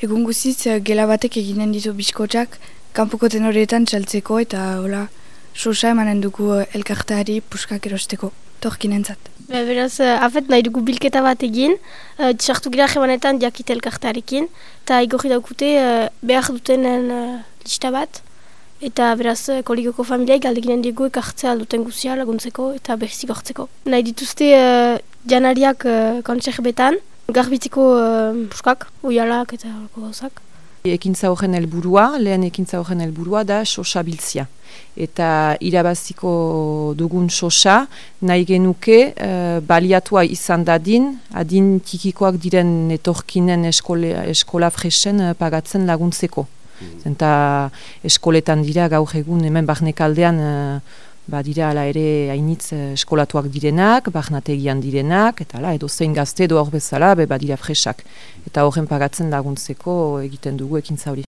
Egun guziz, eh, gela batek eginen ditu biskotxak, kanpoko tenorietan txaltzeko eta hola, sosa emanen dugu eh, elkartari puskak erosteko, torkin entzat. Be, beraz, uh, afet nahi dugu bilketa bat egin, uh, txartu gira jemanetan diakite elkartarekin, eta igorri daukute uh, behar dutenen uh, lista bat, eta beraz, koligoko familiai galdeginen dugu ekartzea duten guzia laguntzeko eta behizik hortzeko. Nahi dituzte uh, janariak uh, betan, garbitziko uh, puskak, uialak eta gauzak. Ekintza horren helburua, lehen ekintza horren helburua da sosa biltzia. Eta irabaziko dugun sosa nahi genuke uh, baliatua izan dadin, adin tikikoak diren etorkinen eskola, eskola fresen uh, pagatzen laguntzeko. Mm. Eta eskoletan dira gaur egun hemen barnekaldean uh, ba, dira ala ere hainitz eh, eskolatuak direnak, barnategian direnak, eta ala, edo zein gazte edo hor bezala, be, ba, dira fresak. Eta horren pagatzen laguntzeko egiten dugu ekintza hori.